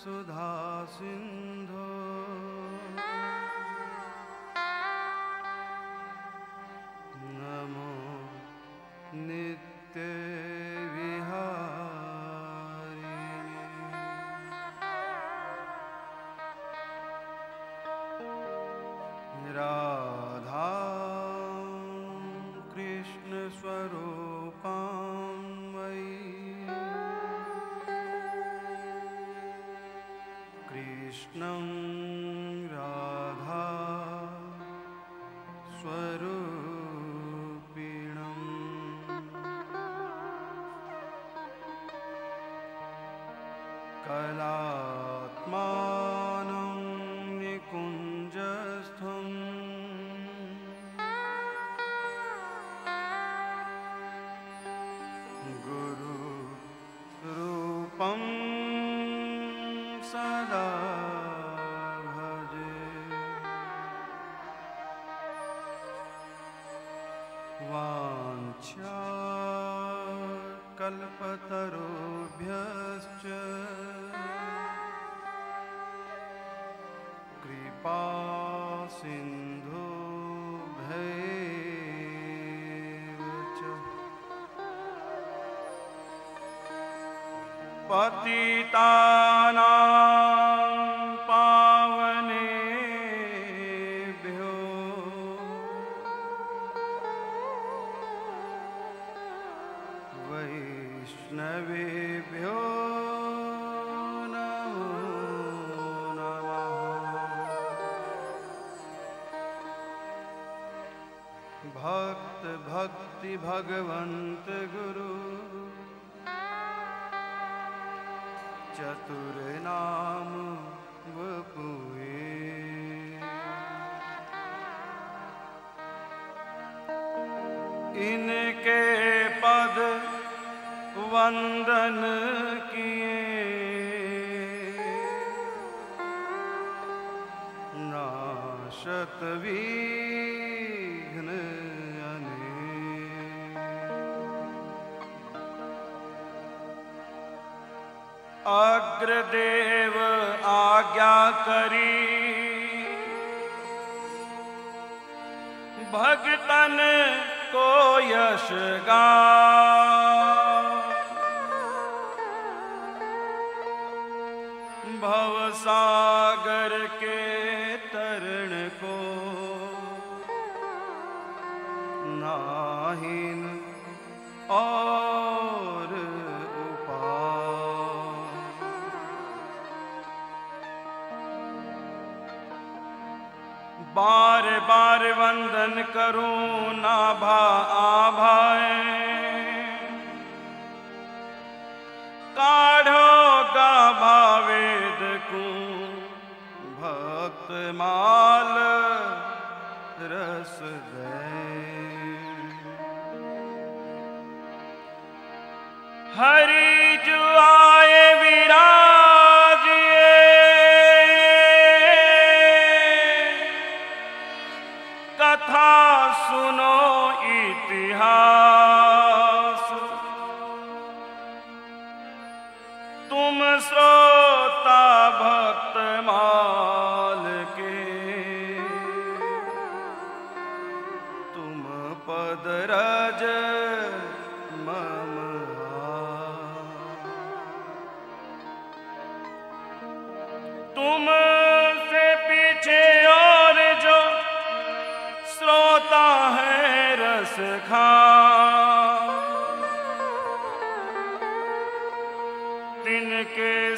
सुधा सिन्धो कृष्णं राधा। स्वरूपिणम् पतितानां वंदन किए। नाशत विघ्न अनेक। अग्रदेव आज्ञा करी। भगतन को यश गा। भवसागर के तरण को नाहिन और बार बार वंदन करूँ ना भा आभाए। रस दे हरि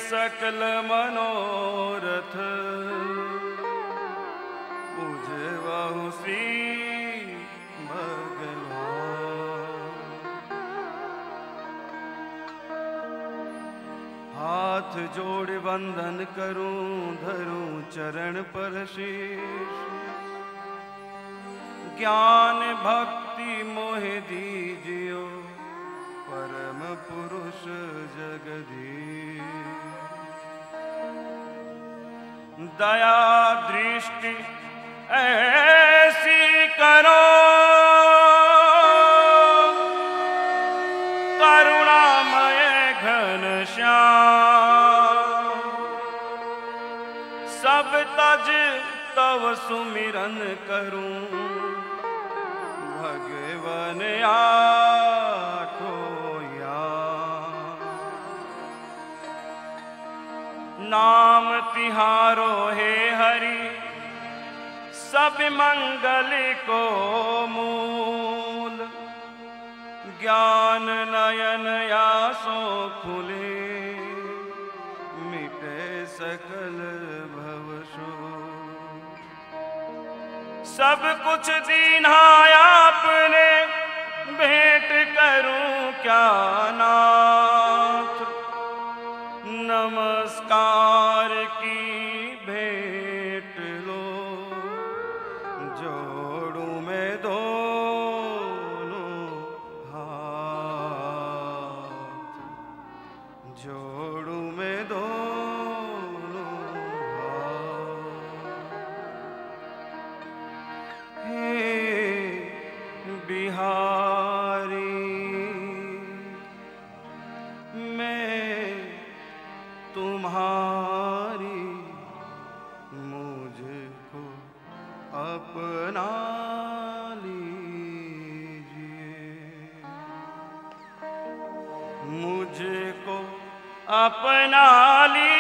सकल मनोरथ। बुझवाहु श्री हाथ जोड़ वंदन करूँ, धरूं चरण पर शीश ज्ञान भक्ति मोह दीजियो, परम पुरुष जगदी दया दृष्टि ऐसी करो। करुणामय घन श्याम। सब तज तव सुमिरन करूँ। भगवन या नाम तिहारो हे हरि, सब मंगल को मूल। ज्ञान नयन यासो खुले, मिटे सकल भवशो सब कुछ दीना आपने, भेंट करूँ क्या नाथ? नमस्कार तुम्हारी मुझको अपना लीजिए। मुझको अपना लीजिए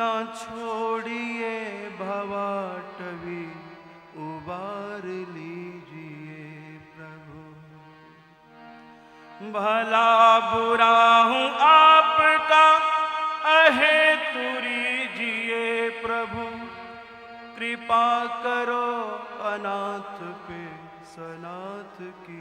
न छोड़िए भवाटवी, उबार लीजिए प्रभु। भला बुरा हूँ आपका, अहे तुरी जिए प्रभु। कृपा करो अनाथ पे, सनाथ कीजिए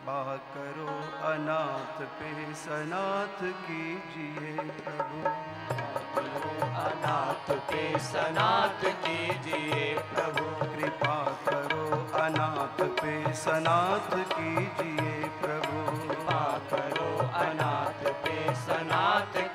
कृपा करो अनाथ पे सनाथ कीजिए प्रभु। अनाथ पे सनाथ कीजिए प्रभु। कृपा करो अनाथ पे सनाथ कीजिए प्रभु। कृपा करो अनाथ पे सनात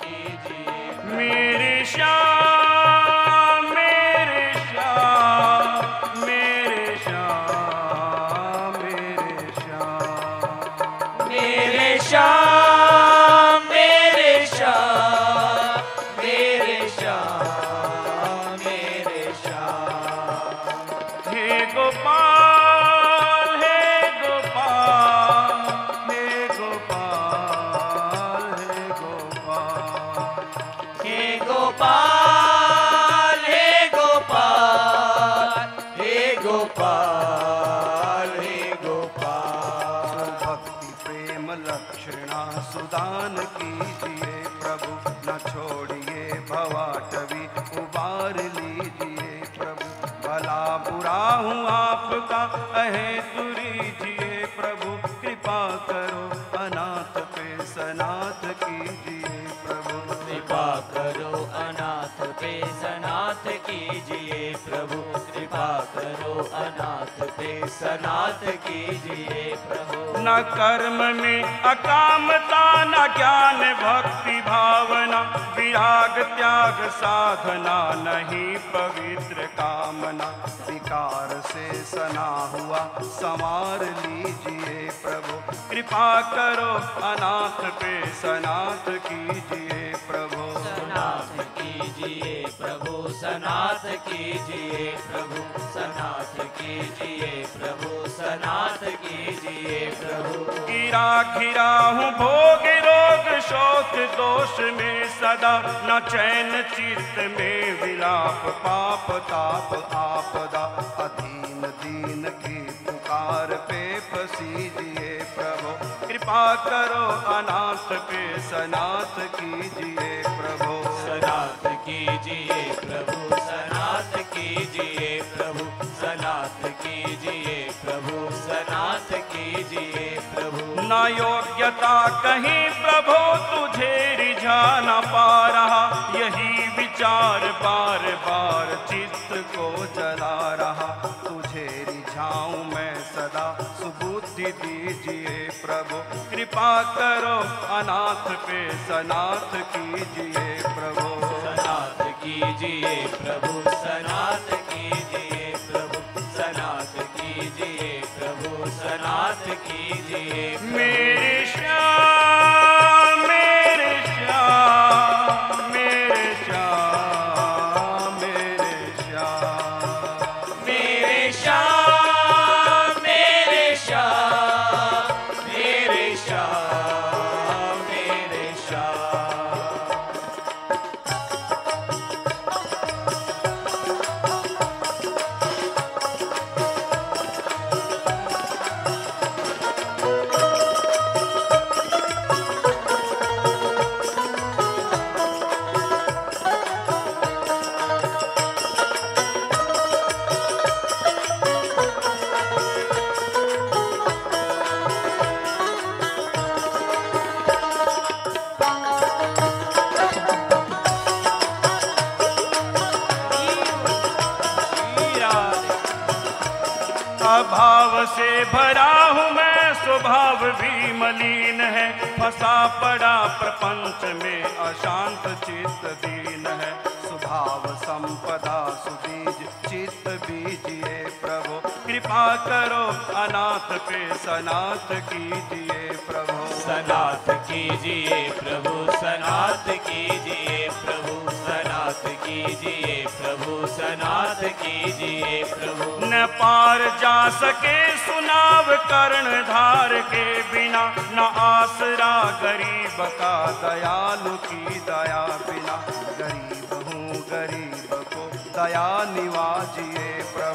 प्रभु कृपा करो अनाथ पे सनाथ कीजिए प्रभु न कर्म में अकामता, न ज्ञान भक्ति भावना, विराग त्याग साधना नहीं पवित्र कामना। विकार से सना हुआ, संवार लीजिए प्रभु। कृपा करो अनाथ पे, सनाथ कीजिए। प्रभु, सनाथ कीजिए प्रभु, सनाथ कीजिए प्रभु, सनाथ कीजिए प्रभु। गिरा, घिरा हूँ भोग, रोग, शोक, दोष में सदा। न चैन चित्त में विलाप, पाप, ताप, आपदा। अधीन दीन की पुकार पे प्रभु कृपा करो अनाथ पे सनाथ कीजिए प्रभु। सनाथ कीजिए प्रभु सनाथ कीजिए प्रभु सनाथ कीजिए प्रभु सनाथ कीजिए प्रभु। न योग्यता कहीं प्रभु तुझे रिझा न पा रहा यही विचार बार बार चित्त को जला रहा। तुझे रिझाऊं मैं सदा सुबुद्धि दीजिए प्रभु। कृपा करो अनाथ पे सनाथ कीजिए प्रभु। सनाथ कीजिए प्रभु सनाथ कीजिए प्रभु। सनाथ कीजिए प्रभु सनाथ कीजिए मेरे में अशांत चित्त दीन है। स्वभाव संपदा सुबीज, चित्त बीजिए प्रभु। कृपा करो, अनाथ पे सनाथ कीजिए प्रभु। सनाथ कीजिए प्रभु, सनाथ कीजिए प्रभु। सनाथ कीजिए प्रभु, सनाथ कीजिए प्रभु। न पार जा सके सुनाव कर्ण धार के बिना, न आसरा गरीब का दयालु की दया बिना। गरीब हूँ, गरीब को दया निवाजिए प्रभु।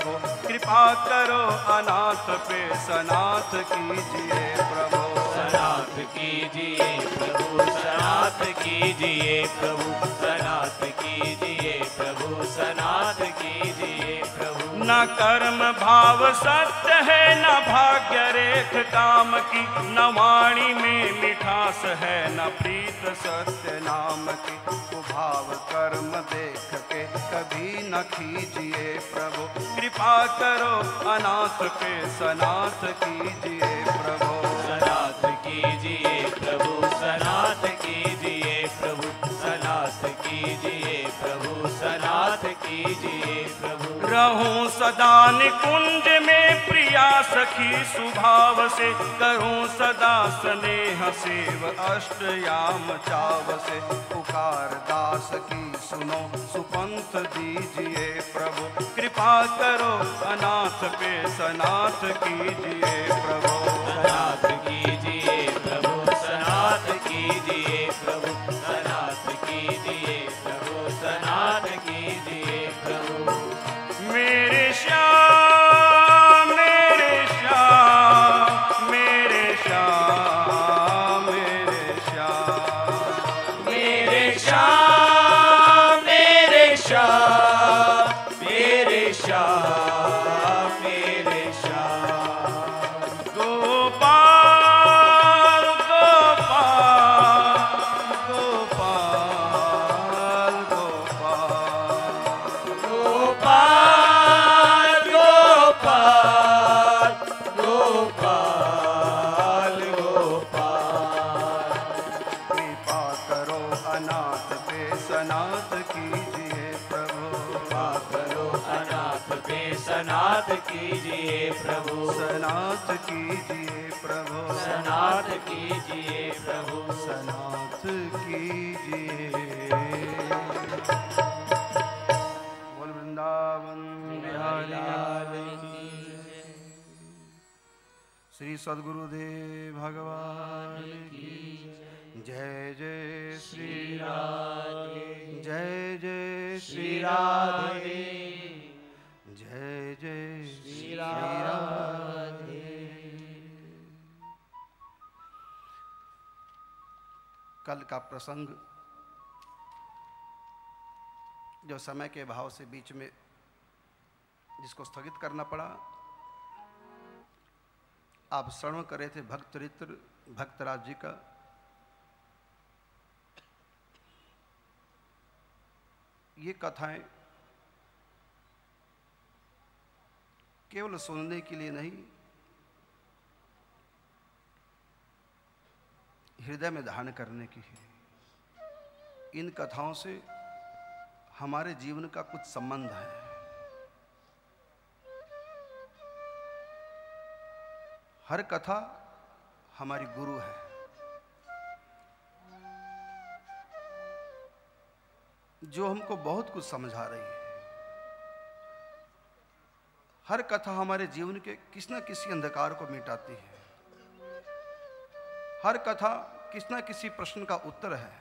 कृपा करो अनाथ पे सनाथ कीजिए प्रभु। सनाथ कीजिए प्रभु, सनाथ कीजिए प्रभु, सनाथ कीजिए प्रभु, सनाथ कीजिए प्रभु। न कर्म भाव सत्य है, न भाग्य रेख काम की, न वाणी में मिठास है, न प्रीत सत्य नाम की। कुभाव कर्म देख के कभी न खींचिए प्रभु। कृपा करो अनाथ पे सनाथ कीजिए प्रभु। सनाथ कीजिए प्रभु, सनाथ कीजिए प्रभु। सनाथ कीजिए प्रभु, सनाथ कीजिए रहूँ सदा निकुंज में प्रिया सखी स्वभाव से। करूँ सदा स्नेह सेव अष्टयाम चाव से। पुकार दास की सुनो, सुपंथ दीजिए प्रभु। कृपा करो अनाथ पे सनाथ कीजिए प्रभु। सनाथ कीजिए बोल वृंदावन श्री सदगुरुदेव भगवान जय जय श्री राधे। जय जय श्री राधे। कल का प्रसंग जो समय के भाव से बीच में जिसको स्थगित करना पड़ा, आप श्रवण करे थे भक्त चरित्र भक्तराज जी का। ये कथाएँ केवल सुनने के लिए नहीं हृदय में धारण करने की है। इन कथाओं से हमारे जीवन का कुछ संबंध है। हर कथा हमारी गुरु है। जो हमको बहुत कुछ समझा रही है। हर कथा हमारे जीवन के किसी न किसी अंधकार को मिटाती है। हर कथा किसी न किसी प्रश्न का उत्तर है।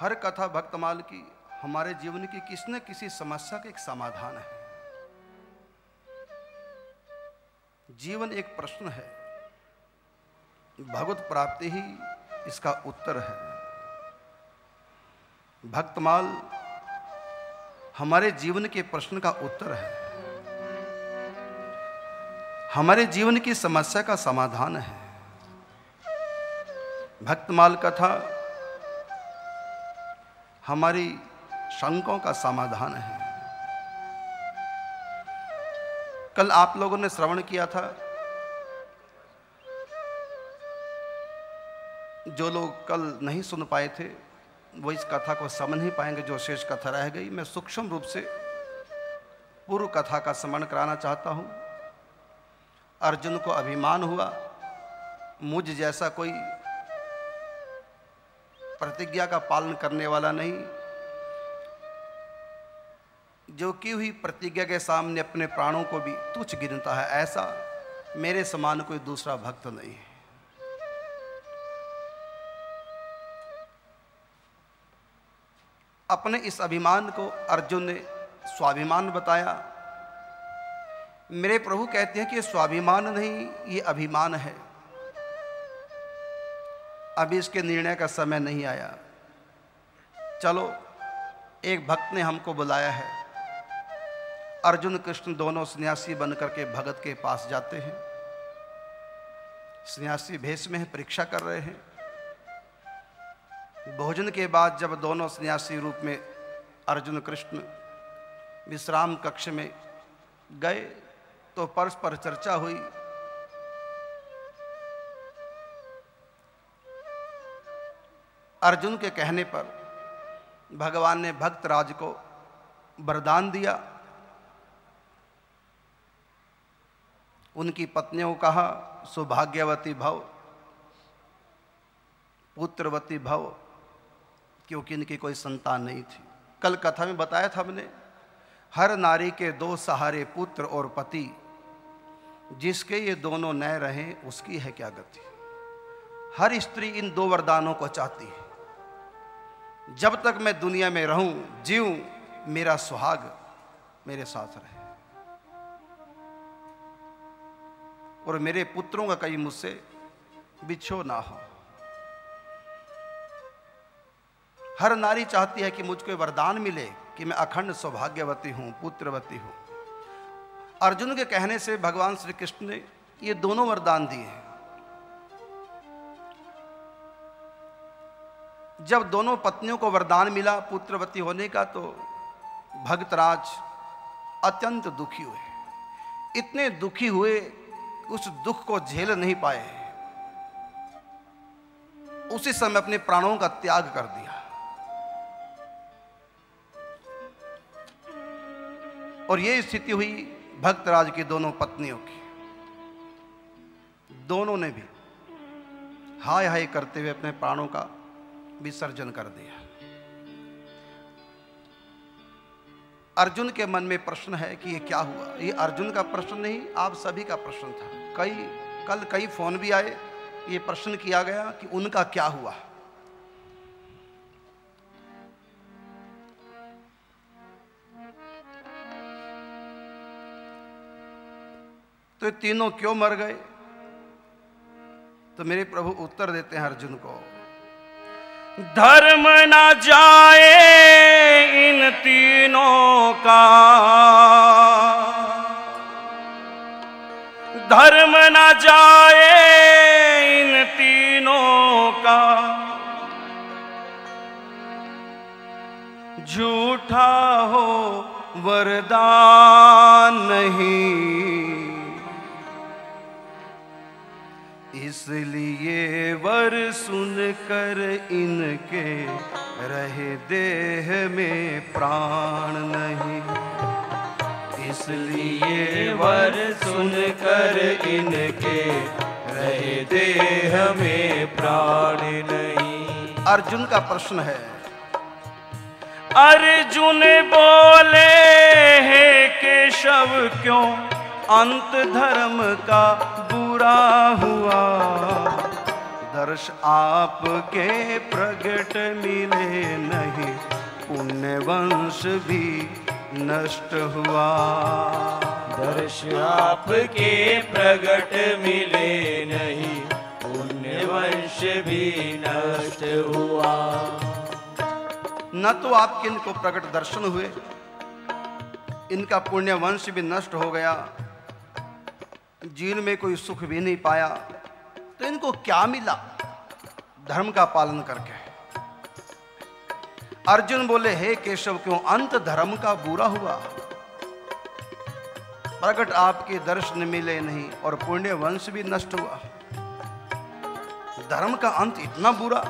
हर कथा भक्तमाल की, हमारे जीवन की किसी न किसी समस्या का एक समाधान है। जीवन एक प्रश्न है। भगवत प्राप्ति ही इसका उत्तर है। भक्तमाल हमारे जीवन के प्रश्न का उत्तर है। हमारे जीवन की समस्या का समाधान है। भक्तमाल कथा हमारी शंकों का समाधान है। कल आप लोगों ने श्रवण किया था, जो लोग कल नहीं सुन पाए थे, वो इस कथा को समझ नहीं पाएँगे, जो शेष कथा रह गई। मैं सूक्ष्म रूप से पूर्व कथा का स्मरण कराना चाहता हूँ। अर्जुन को अभिमान हुआ। मुझ जैसा कोई प्रतिज्ञा का पालन करने वाला नहीं। जो की हुई प्रतिज्ञा के सामने अपने प्राणों को भी तुच्छ गिनता है, ऐसा मेरे समान कोई दूसरा भक्त नहीं है। अपने इस अभिमान को अर्जुन ने स्वाभिमान बताया। मेरे प्रभु कहते हैं कि स्वाभिमान नहीं, ये अभिमान है। अभी इसके निर्णय का समय नहीं आया। चलो, एक भक्त ने हमको बुलाया है। अर्जुन कृष्ण दोनों सन्यासी बनकर के भगत के पास जाते हैं। सन्यासी भेष में है, परीक्षा कर रहे हैं। भोजन के बाद जब दोनों सन्यासी रूप में अर्जुन कृष्ण विश्राम कक्ष में गए तो परस्पर चर्चा हुई। अर्जुन के कहने पर भगवान ने भक्त राज को वरदान दिया। उनकी पत्नियों कहा, सौभाग्यवती भव, पुत्रवती भव, क्योंकि इनकी कोई संतान नहीं थी। कल कथा में बताया था हमने, हर नारी के दो सहारे पुत्र और पति जिसके ये दोनों नए रहे, उसकी है क्या गति? हर स्त्री इन दो वरदानों को चाहती है। जब तक मैं दुनिया में रहूँ, जीऊं, मेरा सुहाग मेरे साथ रहे। और मेरे पुत्रों का कहीं मुझसे बिछो ना हो। हर नारी चाहती है कि मुझको वरदान मिले कि मैं अखंड सौभाग्यवती हूँ, पुत्रवती हूँ। अर्जुन के कहने से भगवान श्री कृष्ण ने ये दोनों वरदान दिए हैं। जब दोनों पत्नियों को वरदान मिला पुत्रवती होने का तो भक्तराज अत्यंत दुखी हुए। इतने दुखी हुए उस दुख को झेल नहीं पाए। उसी समय अपने प्राणों का त्याग कर दिया। और ये स्थिति हुई भक्तराज की दोनों पत्नियों की। दोनों ने भी हाय हाय करते हुए अपने प्राणों का विसर्जन कर दिया। अर्जुन के मन में प्रश्न है कि ये क्या हुआ? ये अर्जुन का प्रश्न नहीं, आप सभी का प्रश्न था। कई, कल कई फ़ोन भी आए, ये प्रश्न किया गया कि उनका क्या हुआ? तो ये तीनों क्यों मर गए? तो मेरे प्रभु उत्तर देते हैं अर्जुन को। धर्म न जाए इन तीनों का। धर्म न जाए इन तीनों का। झूठा हो वरदान नहीं। इसलिए वर सुनकर इनके रहे देह में प्राण नहीं। इसलिए वर सुनकर इनके रहे देह में प्राण नहीं। अर्जुन का प्रश्न है, अर्जुन बोले हे केशव क्यों? अंत धर्म का बुरा हुआ। दर्श आपके प्रगट मिले नहीं पुण्य वंश भी नष्ट हुआ। दर्श आपके प्रगट मिले नहीं पुण्य वंश भी नष्ट हुआ। न तो आपके इनको प्रकट दर्शन हुए, इनका पुण्य वंश भी नष्ट हो गया। जीवन में कोई सुख भी नहीं पाया तो इनको क्या मिला? धर्म का पालन करके। अर्जुन बोले, हे केशव, क्यों अंत धर्म का बुरा हुआ? प्रकट आपके दर्शन मिले नहीं और पुण्य वंश भी नष्ट हुआ। धर्म का अंत इतना बुरा,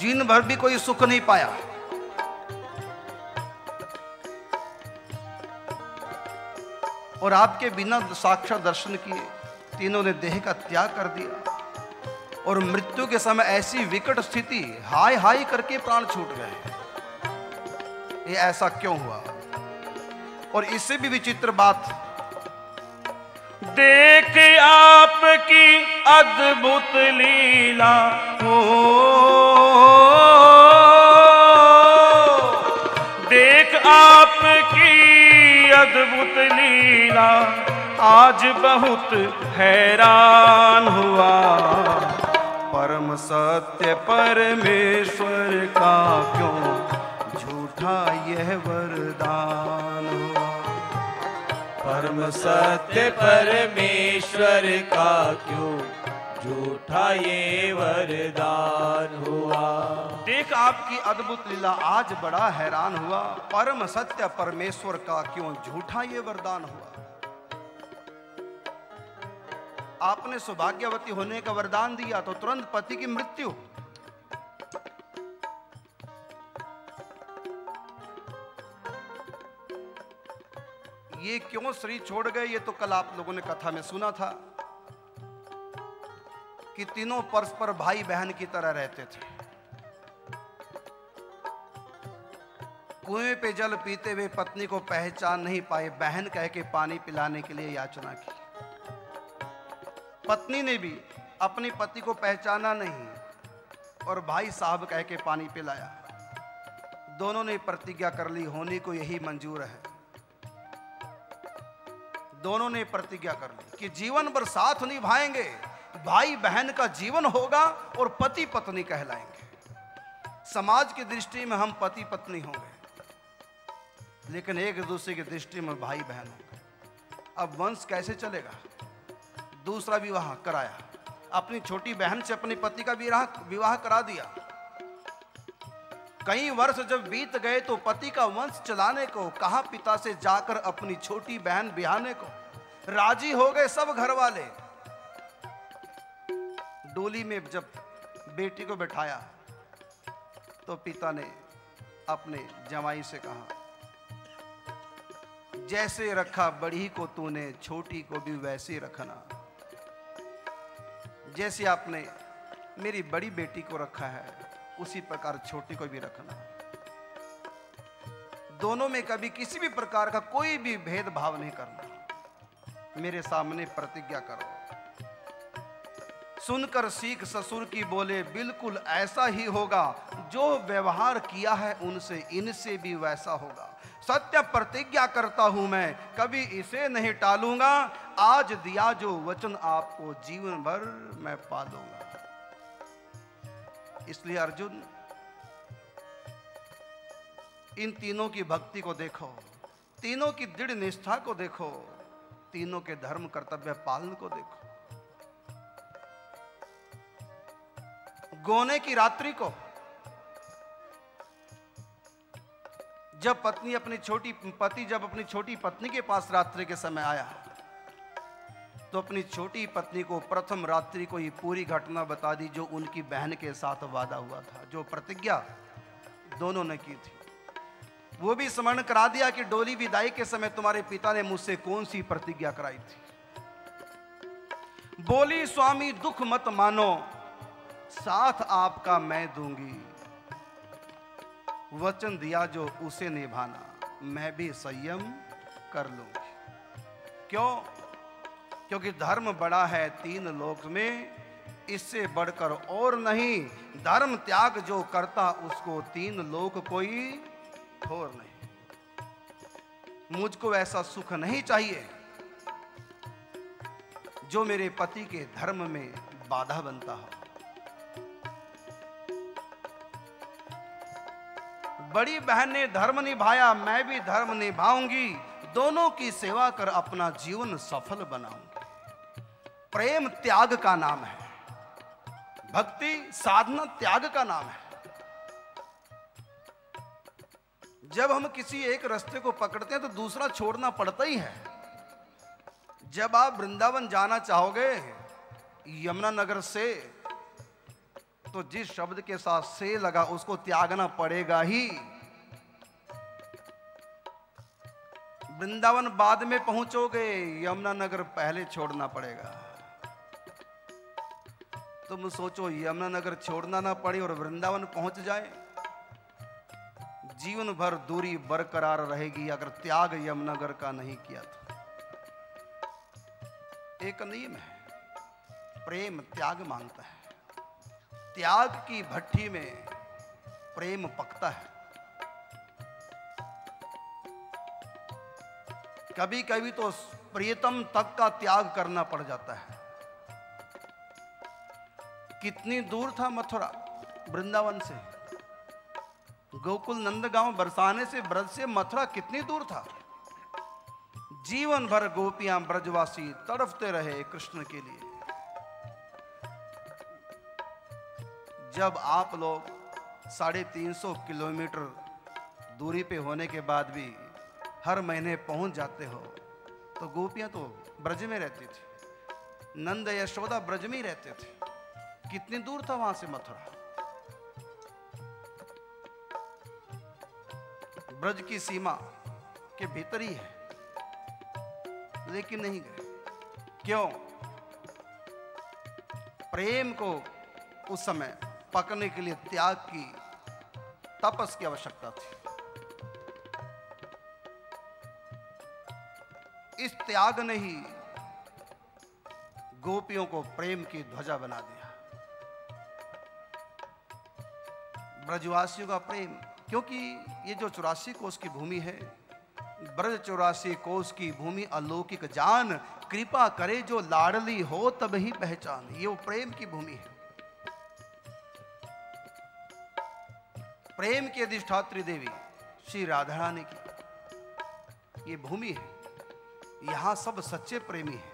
जीन भर भी कोई सुख नहीं पाया। और आपके बिना साक्षात दर्शन किए तीनों ने देह का त्याग कर दिया। और मृत्यु के समय ऐसी विकट स्थिति हाय हाय करके प्राण छूट गए। ये ऐसा क्यों हुआ? और इससे भी विचित्र बात, देख आपकी अद्भुत लीला हो अद्भुत लीला आज बहुत हैरान हुआ। परम सत्य परमेश्वर का क्यों झूठा यह वरदान हुआ? परम सत्य परमेश्वर का क्यों झूठा ये वरदान हुआ। देख आपकी अद्भुत लीला आज बड़ा हैरान हुआ। परम सत्य परमेश्वर का क्यों झूठा ये वरदान हुआ? आपने सौभाग्यवती होने का वरदान दिया तो तुरंत पति की मृत्यु। ये क्यों श्री छोड़ गए? ये तो कल आप लोगों ने कथा में सुना था। कि तीनों परस्पर भाई बहन की तरह रहते थे। कुएँ पे जल पीते हुए पत्नी को पहचान नहीं पाए, बहन कह के पानी पिलाने के लिए याचना की। पत्नी ने भी अपनी पति को पहचाना नहीं और भाई साहब कह के पानी पिलाया। दोनों ने प्रतिज्ञा कर ली, होने को यही मंजूर है। दोनों ने प्रतिज्ञा कर ली कि जीवन भर साथ निभाएँगे। भाई बहन का जीवन होगा और पति पत्नी कहलाएँगे। समाज की दृष्टि में हम पति पत्नी होंगे, लेकिन एक दूसरे की दृष्टि में भाई बहन होंगे। अब वंश कैसे चलेगा? दूसरा विवाह कराया। अपनी छोटी बहन से अपने पति का विवाह विवाह करा दिया। कई वर्ष जब बीत गए तो पति का वंश चलाने को कहा पिता से जाकर अपनी छोटी बहन बिहाने को, राज़ी हो गए सब घर वाले। डोली में जब बेटी को बैठाया तो पिता ने अपने जमाई से कहा, जैसे रखा बड़ी को तूने, छोटी को भी वैसे रखना। जैसे आपने मेरी बड़ी बेटी को रखा है, उसी प्रकार छोटी को भी रखना। दोनों में कभी किसी भी प्रकार का कोई भी भेदभाव नहीं करना। मेरे सामने प्रतिज्ञा करो। सुनकर सीख ससुर की बोले, बिल्कुल ऐसा ही होगा। जो व्यवहार किया है उनसे, इनसे भी वैसा होगा। सत्य प्रतिज्ञा करता हूँ मैं, कभी इसे नहीं टालूँगा। आज दिया जो वचन आपको, जीवन भर मैं पालूँगा इसलिए अर्जुन, इन तीनों की भक्ति को देखो। तीनों की दृढ़ निष्ठा को देखो। तीनों के धर्म कर्तव्य पालन को देखो। गोने की रात्रि को, जब पत्नी अपनी छोटी पति, जब अपनी छोटी पत्नी के पास रात्रि के समय आया तो अपनी छोटी पत्नी को प्रथम रात्रि को ये पूरी घटना बता दी जो उनकी बहन के साथ वादा हुआ था, जो प्रतिज्ञा दोनों ने की थी। वो भी स्मरण करा दिया कि डोली विदाई के समय तुम्हारे पिता ने मुझसे कौन सी प्रतिज्ञा कराई थी। बोली, स्वामी, दुख मत मानो। साथ आपका मैं दूँगी। वचन दिया जो उसे निभाना, मैं भी संयम कर लूँगी। क्यों? क्योंकि धर्म बड़ा है तीन लोक में, इससे बढ़कर और नहीं, धर्म त्याग जो करता, उसको तीन लोक कोई ठोर नहीं। मुझको ऐसा सुख नहीं चाहिए, जो मेरे पति के धर्म में बाधा बनता हो। बड़ी बहन ने धर्म निभाया, मैं भी धर्म निभाऊँगी। दोनों की सेवा कर अपना जीवन सफल बनाऊँगी। प्रेम त्याग का नाम है। भक्ति साधना त्याग का नाम है। जब हम किसी एक रास्ते को पकड़ते हैं तो दूसरा छोड़ना पड़ता ही है। जब आप वृंदावन जाना चाहोगे यमुना नगर से तो जिस शब्द के साथ से लगा, उसको त्यागना पड़ेगा ही। वृंदावन बाद में पहुंचोगे यमुना नगर पहले छोड़ना पड़ेगा। तुम सोचो यमुना नगर छोड़ना ना पड़े और वृंदावन पहुँच जाए। जीवन भर दूरी बरकरार रहेगी अगर त्याग यमुनगर का नहीं किया तो एक नियम है, प्रेम त्याग माँगता है। त्याग की भट्टी में प्रेम पकता है। कभी कभी तो प्रियतम तक का त्याग करना पड़ जाता है। कितनी दूर था मथुरा, वृंदावन से। गोकुल नंदगांव बरसाने से, ब्रज से मथुरा कितनी दूर था। जीवन भर गोपियाँ ब्रजवासी तड़फते रहे कृष्ण के लिए। जब आप लोग साढ़े तीन सौ किलोमीटर दूरी पे होने के बाद भी हर महीने पहुँच जाते हो तो गोपियाँ तो ब्रज में रहती थी। नंद यशोदा ब्रज में ही रहते थे। कितनी दूर था वहाँ से मथुरा? ब्रज की सीमा के भीतर ही है, लेकिन नहीं गए। क्यों? प्रेम को उस समय पकने के लिए त्याग की तपस की आवश्यकता थी। इस त्याग ने ही गोपियों को प्रेम की ध्वजा बना दिया। ब्रजवासियों का प्रेम, क्योंकि ये जो चौरासी कोष की भूमि है, ब्रज चौरासी कोष की भूमि अलौकिक जान, कृपा करे जो लाडली हो तब ही पहचान। ये वो प्रेम की भूमि है। प्रेम की अधिष्ठात्री देवी श्री राधा रानी की। ये भूमि है। यहाँ सब सच्चे प्रेमी हैं।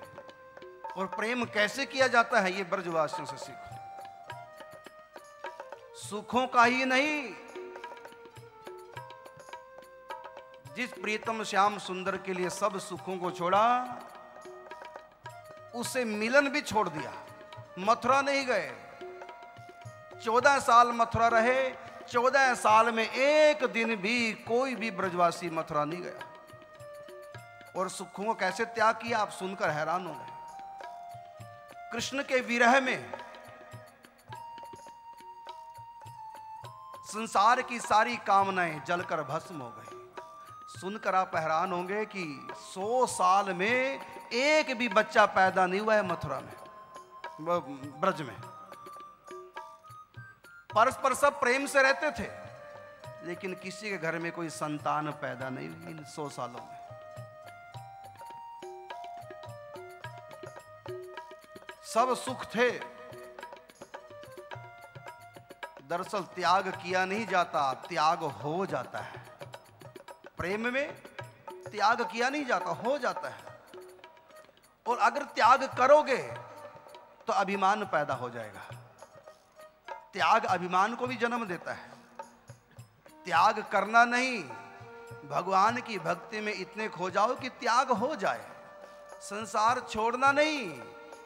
और प्रेम कैसे किया जाता है ये ब्रजवासियों से सीखो। सुखों का ही नहीं। जिस प्रीतम श्याम सुंदर के लिए सब सुखों को छोड़ा, उसे मिलन भी छोड़ दिया। मथुरा नहीं गए। चौदह साल मथुरा रहे चौदह साल में एक दिन भी कोई भी ब्रजवासी मथुरा नहीं गया। और सुखों को कैसे त्याग किया, आप सुनकर हैरान हो गए। कृष्ण के विरह में संसार की सारी कामनाएँ जलकर भस्म हो गई। सुनकर आप हैरान होंगे कि सौ साल में एक भी बच्चा पैदा नहीं हुआ है मथुरा में ब्रज में। परस्पर सब प्रेम से रहते थे, लेकिन किसी के घर में कोई संतान पैदा नहीं हुई इन सौ सालों में। सब सुख थे। दरअसल त्याग किया नहीं जाता, त्याग हो जाता है। प्रेम में त्याग किया नहीं जाता, हो जाता है। और अगर त्याग करोगे तो अभिमान पैदा हो जाएगा। त्याग अभिमान को भी जन्म देता है। त्याग करना नहीं, भगवान की भक्ति में इतने खो जाओ कि त्याग हो जाए। संसार छोड़ना नहीं,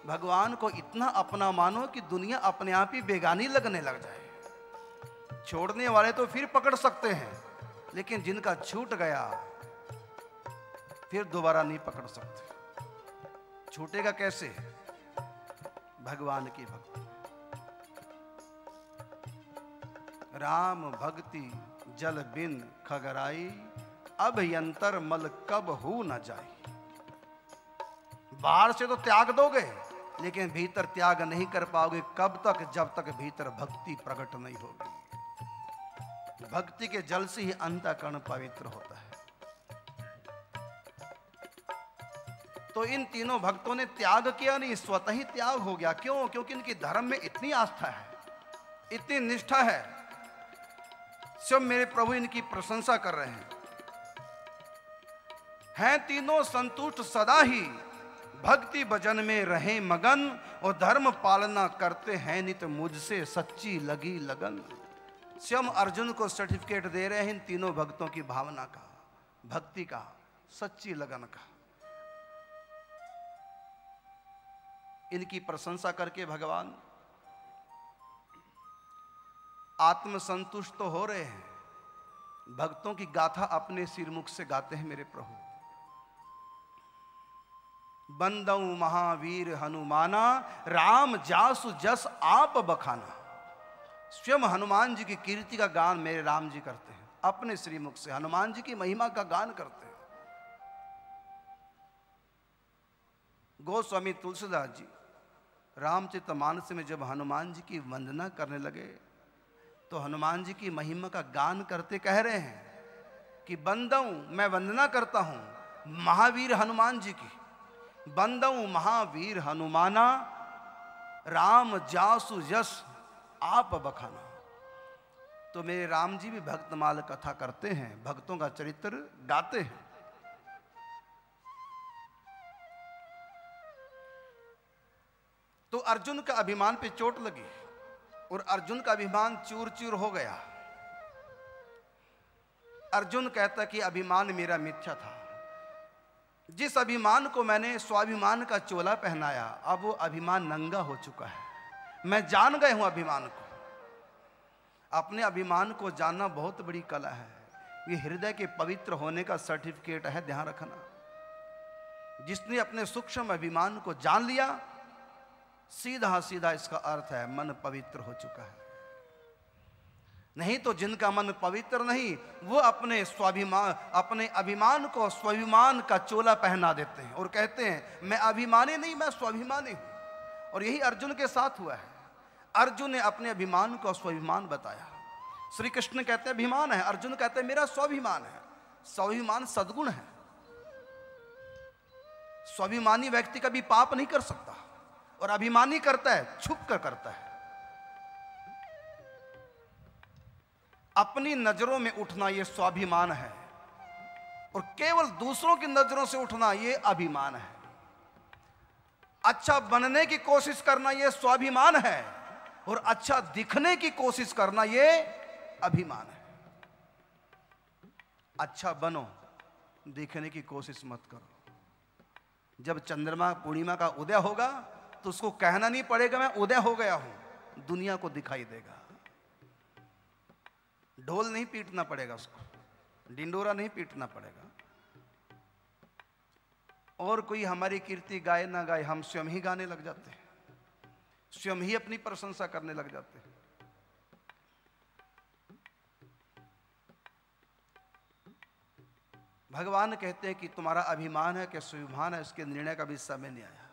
भगवान को इतना अपना मानो कि दुनिया अपने आप ही बेगानी लगने लग जाए। छोड़ने वाले तो फिर पकड़ सकते हैं, लेकिन जिनका छूट गया, फिर दोबारा नहीं पकड़ सकते। छूटेगा कैसे? भगवान की भक्ति। राम भक्ति जल बिन खगराई, अब यंतर मल कब हो न जाई। बाहर से तो त्याग दोगे, लेकिन भीतर त्याग नहीं कर पाओगे, कब तक, जब तक भीतर भक्ति प्रकट नहीं होगी। भक्ति के जल से ही अंतकरण पवित्र होता है। तो इन तीनों भक्तों ने त्याग किया नहीं, स्वतः ही त्याग हो गया। क्यों? क्योंकि इनकी धर्म में इतनी आस्था है, इतनी निष्ठा है स्वयं मेरे प्रभु इनकी प्रशंसा कर रहे हैं। हैं तीनों संतुष्ट सदा ही। भक्ति भजन में रहे मगन और धर्म पालना करते हैं नित मुझसे सच्ची लगी लगन। स्वयं अर्जुन को सर्टिफिकेट दे रहे हैं इन तीनों भक्तों की भावना का, भक्ति का, सच्ची लगन का। इनकी प्रशंसा करके भगवान आत्मसंतुष्ट तो हो रहे हैं। भक्तों की गाथा अपने सिरमुख से गाते हैं मेरे प्रभु। बंदऊ महावीर हनुमाना, राम जासु जस आप बखाना। स्वयं हनुमान जी की कीर्ति का गान मेरे राम जी करते हैं। अपने श्रीमुख से हनुमान जी की महिमा का गान करते हैं। गोस्वामी तुलसीदास जी रामचित मानस में जब हनुमान जी की वंदना करने लगे तो हनुमान जी की महिमा का गान करते कह रहे हैं कि बंदऊ, मैं वंदना करता हूँ महावीर हनुमान जी की। बंदऊ महावीर हनुमाना, राम जासु यश आप बखाना। तो मेरे राम जी भी भक्तमाल कथा करते हैं, भक्तों का चरित्र गाते हैं। तो अर्जुन का अभिमान पे चोट लगी। और अर्जुन का अभिमान चूर चूर हो गया। अर्जुन कहता कि अभिमान मेरा मिथ्या था। जिस अभिमान को मैंने स्वाभिमान का चोला पहनाया, अब वो अभिमान नंगा हो चुका है। मैं जान गए हूँ अभिमान को। अपने अभिमान को जानना बहुत बड़ी कला है। ये हृदय के पवित्र होने का सर्टिफिकेट है, ध्यान रखना। जिसने अपने सूक्ष्म अभिमान को जान लिया सीधा सीधा इसका अर्थ है मन पवित्र हो चुका है। नहीं तो जिनका मन पवित्र नहीं, वो अपने स्वाभिमान अपने अभिमान को स्वाभिमान का चोला पहना देते हैं और कहते हैं, मैं अभिमानी नहीं, मैं स्वाभिमानी हूँ। और यही अर्जुन के साथ हुआ है। अर्जुन ने अपने अभिमान को स्वाभिमान बताया। श्री कृष्ण कहते हैं, अभिमान है। अर्जुन कहते हैं, मेरा स्वाभिमान है। स्वाभिमान सदगुण है। स्वाभिमानी व्यक्ति कभी पाप नहीं कर सकता। और अभिमानी करता है, छुप कर करता है। अपनी नज़रों में उठना यह स्वाभिमान है और केवल दूसरों की नज़रों से उठना यह अभिमान है। अच्छा बनने की कोशिश करना यह स्वाभिमान है और अच्छा दिखने की कोशिश करना यह अभिमान है। अच्छा बनो, दिखने की कोशिश मत करो। जब चंद्रमा पूर्णिमा का उदय होगा तो उसको कहना नहीं पड़ेगा, मैं उदय हो गया हूँ। दुनिया को दिखाई देगा। ढोल नहीं पीटना पड़ेगा उसको, डिंडोरा नहीं पीटना पड़ेगा। और कोई हमारी कीर्ति गाए ना गाए, हम स्वयं ही गाने लग जाते हैं। स्वयं ही अपनी प्रशंसा करने लग जाते हैं। भगवान कहते हैं कि तुम्हारा अभिमान है कि स्वाभिमान है, इसके निर्णय का भी समय नहीं आया।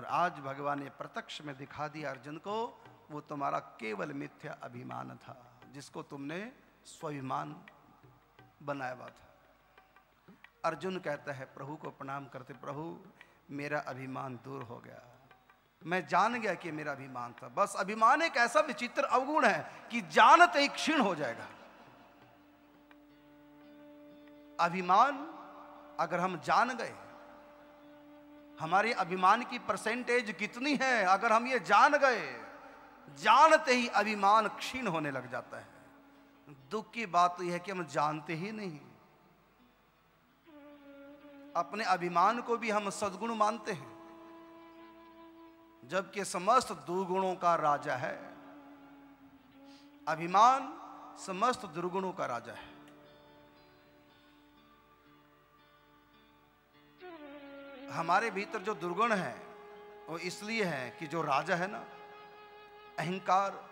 और आज भगवान ने प्रत्यक्ष में दिखा दिया अर्जुन को, वो तुम्हारा केवल मिथ्या अभिमान था, जिसको तुमने स्वाभिमान बनाया हुआ था। अर्जुन कहता है, प्रभु को प्रणाम करते प्रभु, मेरा अभिमान दूर हो गया। मैं जान गया कि मेरा अभिमान था। बस अभिमान एक ऐसा विचित्र अवगुण है कि जानते ही क्षीण हो जाएगा। अभिमान अगर हम जान गए हमारे अभिमान की परसेंटेज कितनी है? अगर हम ये जान गए, जानते ही अभिमान क्षीण होने लग जाता है। दुख की बात तो यह है कि हम जानते ही नहीं। अपने अभिमान को भी हम सदगुण मानते हैं। जबकि समस्त दुर्गुणों का राजा है। अभिमान समस्त दुर्गुणों का राजा है। हमारे भीतर जो दुर्गुण है, वो इसलिए है कि जो राजा है ना, अहंकार,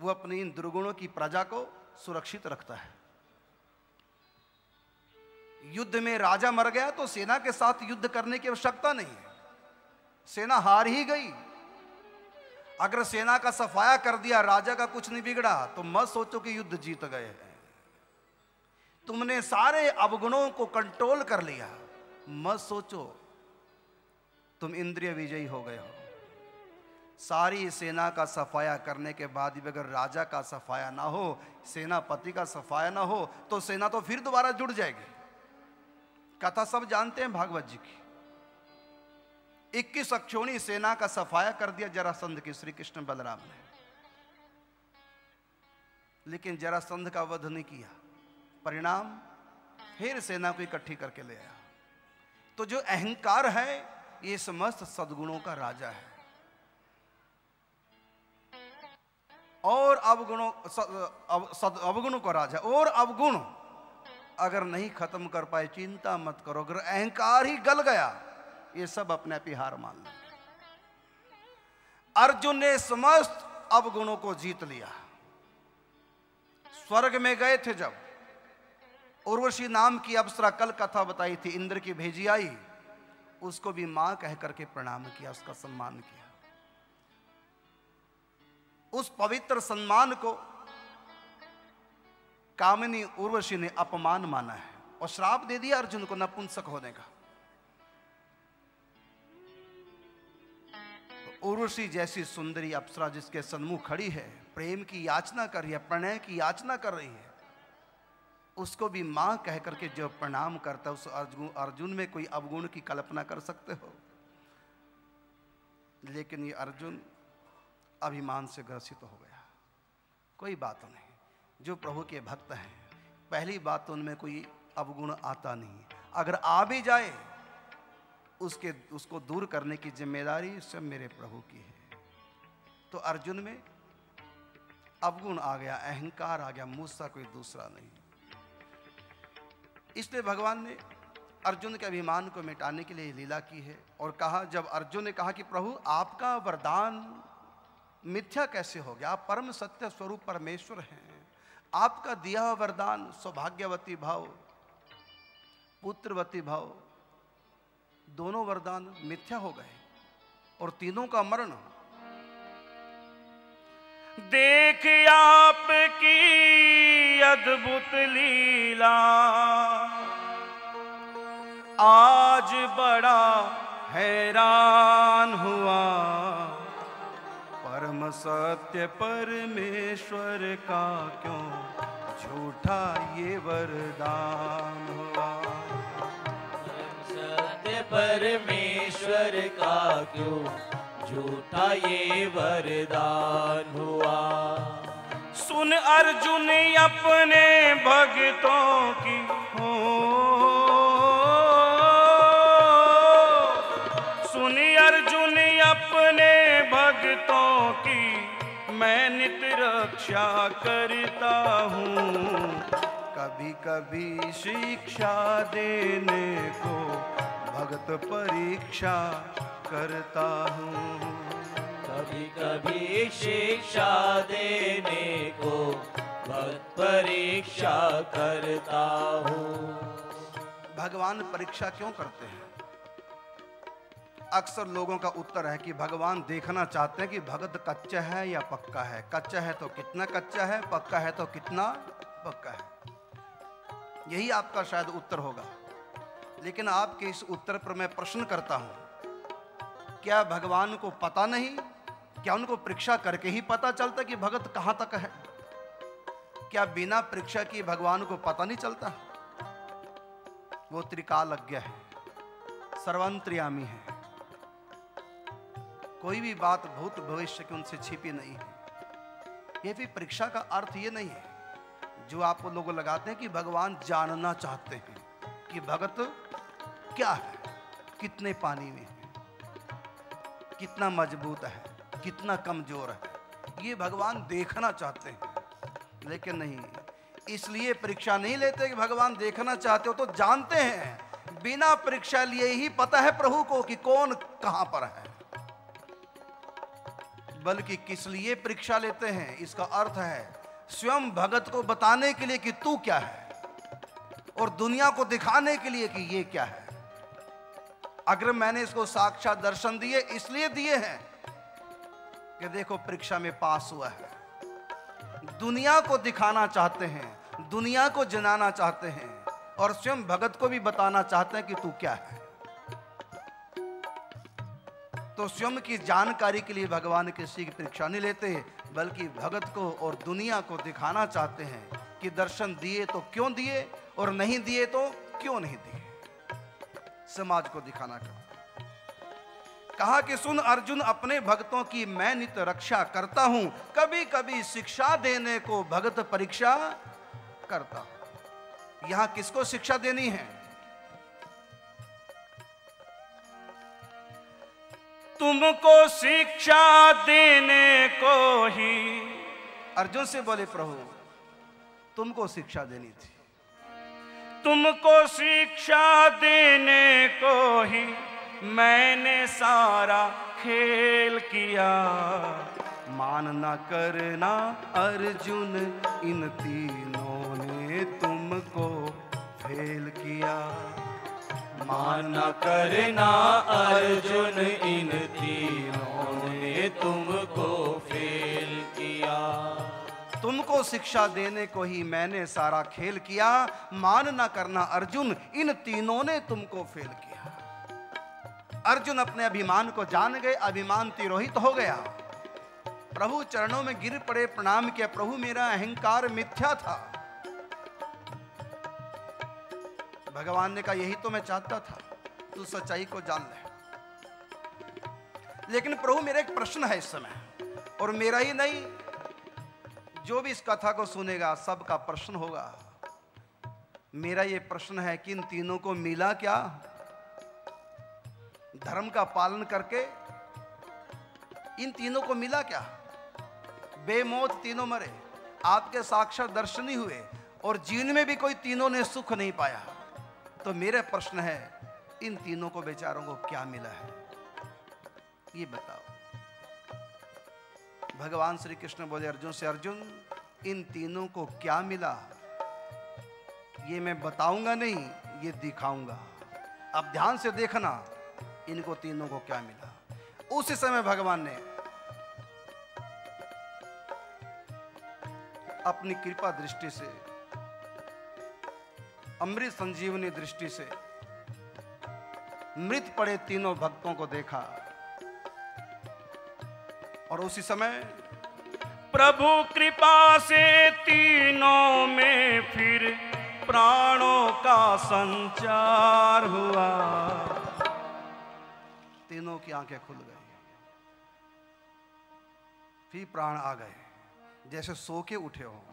वो अपनी इन दुर्गुणों की प्रजा को सुरक्षित रखता है। युद्ध में राजा मर गया तो सेना के साथ युद्ध करने की आवश्यकता नहीं है। सेना हार ही गई। अगर सेना का सफाया कर दिया, राजा का कुछ नहीं बिगड़ा तो मत सोचो कि युद्ध जीत गए हैं। तुमने सारे अवगुणों को कंट्रोल कर लिया। मत सोचो तुम इंद्रिय विजयी हो गए हो। सारी सेना का सफाया करने के बाद भी अगर राजा का सफाया ना हो, सेनापति का सफाया ना हो तो सेना तो फिर दोबारा जुड़ जाएगी। कथा सब जानते हैं भागवत जी की। इक्कीस अक्षोणी सेना का सफाया कर दिया जरासंध की श्री कृष्ण बलराम ने। लेकिन जरासंध का वध नहीं किया। परिणाम, फिर सेना को इकट्ठी करके ले आया। तो जो अहंकार है ये समस्त सदगुणों का राजा है। और अवगुणों अव, सद अवगुणों का राजा और अवगुण अगर नहीं खत्म कर पाए चिंता मत करो। अगर अहंकार ही गल गया ये सब अपने आप ही हार मान लो। अर्जुन ने समस्त अवगुणों को जीत लिया। स्वर्ग में गए थे जब। उर्वशी नाम की अप्सरा कल कथा बताई थी इंद्र की भेजी आई। उसको भी माँ कह करके प्रणाम किया, उसका सम्मान किया। उस पवित्र सम्मान को कामिनी उर्वशी ने अपमान माना है और श्राप दे दिया अर्जुन को, नपुंसक होने का। उर्वशी जैसी सुंदरी अप्सरा जिसके सन्मुख खड़ी है, प्रेम की याचना कर रही है, प्रणय की याचना कर रही है उसको भी माँ कह करके जो प्रणाम करता उस अर्जुन अर्जुन में कोई अवगुण की कल्पना कर सकते हो? लेकिन ये अर्जुन अभिमान से ग्रसित हो गया। कोई बात नहीं। जो प्रभु के भक्त हैं, पहली बात तो उनमें कोई अवगुण आता नहीं। अगर आ भी जाए, उसके, उसको दूर करने की ज़िम्मेदारी सब मेरे प्रभु की है। तो अर्जुन में अवगुण आ गया, अहंकार आ गया मुझसा कोई दूसरा नहीं। इसलिए भगवान ने अर्जुन के अभिमान को मिटाने के लिए लीला की है और कहा, जब अर्जुन ने कहा कि प्रभु, आपका वरदान मिथ्या कैसे हो गया? आप परम सत्य स्वरूप परमेश्वर हैं। आपका दिया वरदान सौभाग्यवती भाव, पुत्रवती भाव, दोनों वरदान मिथ्या हो गए और तीनों का मरण देख आपकी अद्भुत लीला। आज बड़ा हैरान हुआ। परम सत्य परमेश्वर का क्यों झूठा ये वरदान हुआ? परमेश्वर का क्यों झूठा ये वरदान हुआ। सुन अर्जुन अपने भक्तों की हो सुन अर्जुन अपने भक्तों की, मैं नित रक्षा करता हूँ। कभी कभी शिक्षा देने को भगत परीक्षा करता हूँ। कभी कभी शिक्षा देने को भक्त परीक्षा करता हूँ। भगवान परीक्षा क्यों करते हैं? अक्सर लोगों का उत्तर है कि भगवान देखना चाहते हैं कि भगत कच्चा है या पक्का है। कच्चा है तो कितना कच्चा है पक्का है तो कितना पक्का है? यही आपका शायद उत्तर होगा। लेकिन आपके इस उत्तर पर मैं प्रश्न करता हूँ। क्या भगवान को पता नहीं? क्या उनको परीक्षा करके ही पता चलता कि भगत कहाँ तक है? क्या बिना परीक्षा किए भगवान को पता नहीं चलता? वो त्रिकालज्ञ है, सर्वंतर्यामी है। कोई भी बात भूत भविष्य की उनसे छिपी नहीं है। ये भी परीक्षा का अर्थ ये नहीं है। जो आप लोग लगाते हैं कि भगवान जानना चाहते हैं कि भगत क्या है, कितने पानी में है। कितना मज़बूत है, कितना कमज़ोर है। ये भगवान देखना चाहते हैं। लेकिन नहीं, इसलिए परीक्षा नहीं लेते कि भगवान देखना चाहते हो तो जानते हैं। बिना परीक्षा लिए ही पता है प्रभु को कि कौन कहाँ पर है। बल्कि किस लिए परीक्षा लेते हैं, इसका अर्थ है, स्वयं भगत को बताने के लिए कि तू क्या है। और दुनिया को दिखाने के लिए कि ये क्या है। अगर मैंने इसको साक्षात दर्शन दिए, इसलिए दिए हैं कि देखो परीक्षा में पास हुआ है। दुनिया को दिखाना चाहते हैं, दुनिया को जनाना चाहते हैं और स्वयं भगत को भी बताना चाहते हैं कि तू क्या है। तो स्वयं की जानकारी के लिए भगवान किसी की परीक्षा नहीं लेते, बल्कि भगत को और दुनिया को दिखाना चाहते हैं कि दर्शन दिए तो क्यों दिए और नहीं दिए तो क्यों नहीं दिए। समाज को दिखाना चाहते कहा कि सुन अर्जुन, अपने भक्तों की मैं नित रक्षा करता हूँ। कभी कभी शिक्षा देने को भगत परीक्षा करता हूँ। यहाँ किसको शिक्षा देनी है? तुमको शिक्षा देने को ही। अर्जुन से बोले, प्रभु, तुमको शिक्षा देनी थी। तुमको शिक्षा देने को ही मैंने सारा खेल किया। मान न करना अर्जुन, इन तीनों ने तुमको फेल किया। मान न करना अर्जुन, इन शिक्षा देने को ही मैंने सारा खेल किया। मान ना करना अर्जुन, इन तीनों ने तुमको फेल किया। अर्जुन अपने अभिमान को जान गए अभिमान तिरोहित हो गया। प्रभु चरणों में गिर पड़े प्रणाम किया, प्रभु मेरा अहंकार मिथ्या था। भगवान ने कहा, यही तो मैं चाहता था, तू सच्चाई को जान ले। लेकिन प्रभु मेरा एक प्रश्न है इस समय, और मेरा ही नहीं जो भी इस कथा को सुनेगा, सबका प्रश्न होगा। मेरा ये प्रश्न है कि इन तीनों को मिला क्या? धर्म का पालन करके इन तीनों को मिला क्या? बेमौत तीनों मरे, आपके साक्षर दर्शन हुए, और जीवन में भी कोई तीनों ने सुख नहीं पाया। तो मेरा प्रश्न है, इन तीनों को बेचारों को क्या मिला है? ये बताओ। भगवान श्री कृष्ण बोले, अर्जुन से अर्जुन, इन तीनों को क्या मिला? ये मैं बताऊँगा नहीं, ये दिखाऊँगा। अब ध्यान से देखना, इनको तीनों को क्या मिला? उसी समय भगवान ने अपनी कृपा दृष्टि से, अमृत संजीवनी दृष्टि से मृत पड़े तीनों भक्तों को देखा। और उसी समय प्रभु कृपा से तीनों में फिर प्राणों का संचार हुआ। तीनों की आँखें खुल गई। फिर प्राण आ गए। जैसे सो के उठे हो।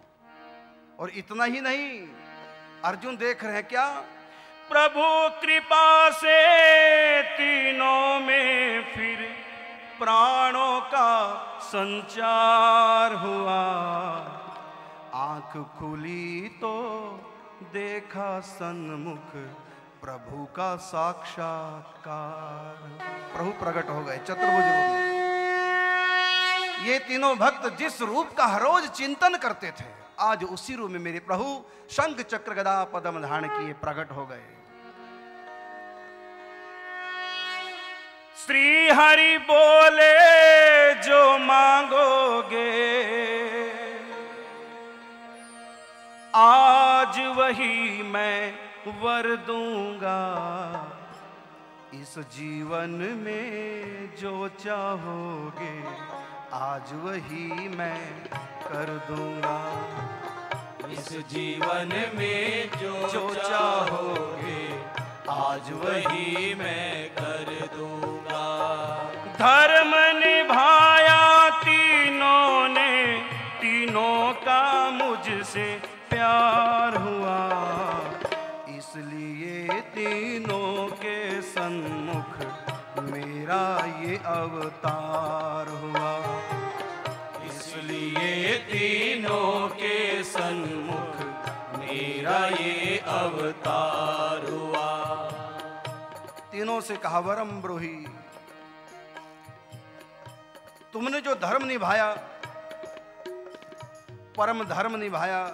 और इतना ही नहीं अर्जुन देख रहे हैं क्या? प्रभु कृपा से तीनों में फिर प्राणों का संचार हुआ। आँख खुली तो देखा सन्मुख, प्रभु का साक्षात्कार। प्रभु प्रकट हो गए चतुर्भुज रूप ये तीनों भक्त जिस रूप का हर रोज चिंतन करते थे, आज उसी रूप में मेरे प्रभु शंख चक्र गदा पदम धारण किए प्रकट हो गए। श्री हरि बोले जो मांगोगे। आज वही मैं वर दूँगा। इस जीवन में जो चाहोगे आज वही मैं कर दूँगा। इस जीवन में जो, जो चाहोगे आज वही मैं कर दूँगा। धर्म निभाया तीनों ने तीनों का मुझसे प्यार हुआ। इसलिए तीनों के सन्मुख मेरा ये अवतार हुआ। इसलिए तीनों के सन्मुख मेरा ये अवतार हुआ। तीनों से कहा वरम ब्रोही। तुमने जो धर्म निभाया, परम धर्म निभाया,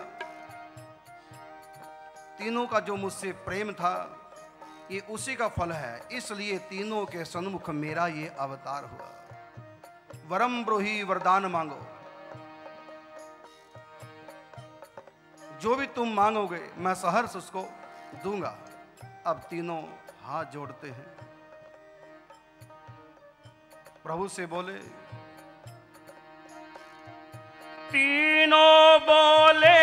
तीनों का जो मुझसे प्रेम था, ये उसी का फल है। इसलिए तीनों के सन्मुख मेरा ये अवतार हुआ। वरम ब्रोही, वरदान मांगो। जो भी तुम मांगोगे, मैं सहर्ष उसको दूँगा। अब तीनों हाथ जोड़ते हैं। प्रभु से बोले तीनों बोले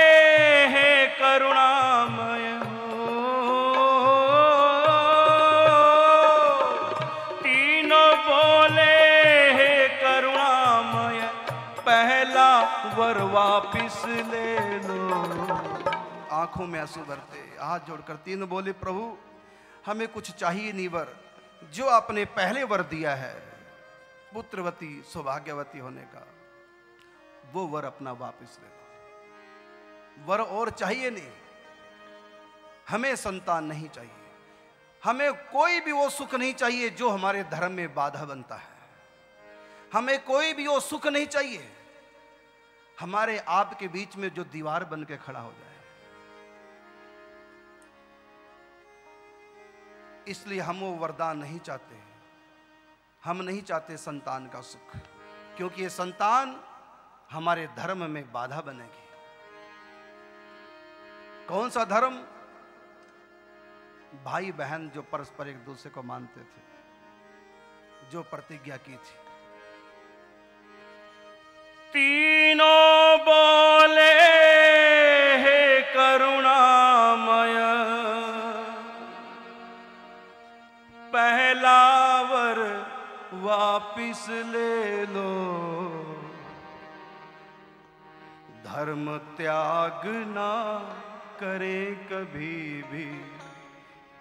हे करुणामय तीनों बोले हे करुणामय पहला वर वापिस ले लो। आँखों में आँसू भरते हाथ जोड़कर तीन बोले प्रभु हमें कुछ चाहिए नहीं वर जो आपने पहले वर दिया है, पुत्रवती, सौभाग्यवती होने का, वो वर अपना वापस लो। वर और चाहिए नहीं। हमें संतान नहीं चाहिए। हमें कोई भी वो सुख नहीं चाहिए जो हमारे धर्म में बाधा बनता है। हमें कोई भी वो सुख नहीं चाहिए। हमारे आप के बीच में जो दीवार बन के खड़ा हो जाए। इसलिए हम वो वरदान नहीं चाहते हम नहीं चाहते संतान का सुख, क्योंकि ये संतान हमारे धर्म में बाधा बनेगी। कौन सा धर्म? भाई बहन जो परस्पर एक दूसरे को मानते थे, जो प्रतिज्ञा की थी। तीनों बोले वापिस ले लो। धर्म त्याग ना करे कभी भी।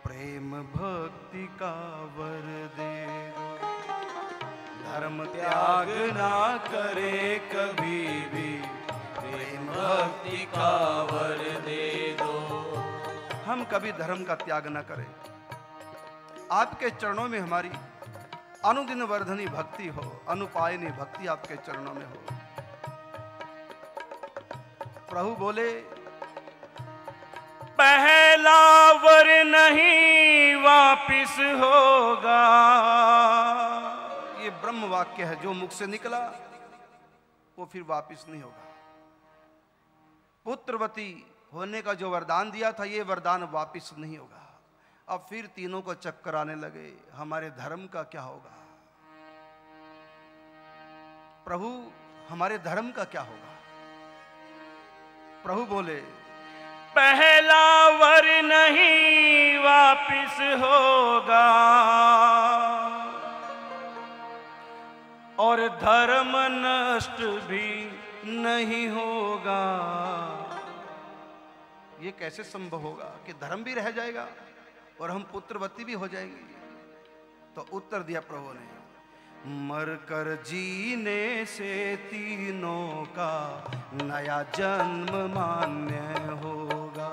प्रेम भक्ति का वर दे दो। धर्म त्याग ना करे कभी भी। प्रेम भक्ति का वर दे दो। हम कभी धर्म का त्याग ना करें। आपके चरणों में हमारी अनुदिन वर्धनी भक्ति हो अनुपायनी भक्ति आपके चरणों में हो। प्रभु बोले पहला वर नहीं वापिस होगा। ये ब्रह्म वाक्य है जो मुख से निकला वो फिर वापिस नहीं होगा। पुत्रवती होने का जो वरदान दिया था ये वरदान वापिस नहीं होगा। अब फिर तीनों को चक्कर आने लगे हमारे धर्म का क्या होगा? प्रभु हमारे धर्म का क्या होगा? प्रभु बोले पहला वर नहीं वापिस होगा। और धर्म नष्ट भी नहीं होगा। ये कैसे संभव होगा कि धर्म भी रह जाएगा? और हम पुत्रवती भी हो जाएँगे। तो उत्तर दिया प्रभु ने, मर कर जीने से तीनों का नया जन्म मान्य होगा।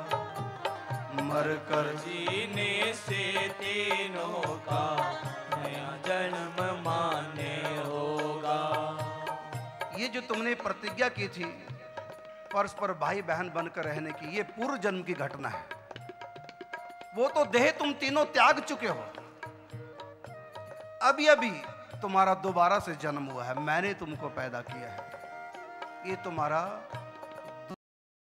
मर कर जीने से तीनों का नया जन्म मान्य होगा। ये जो तुमने प्रतिज्ञा की थी, परस्पर भाई बहन बनकर रहने की, ये पूर्व जन्म की घटना है। वो तो देह तुम तीनों त्याग चुके हो। अभी अभी तुम्हारा दोबारा से जन्म हुआ है, मैंने तुमको पैदा किया है। ये तुम्हारा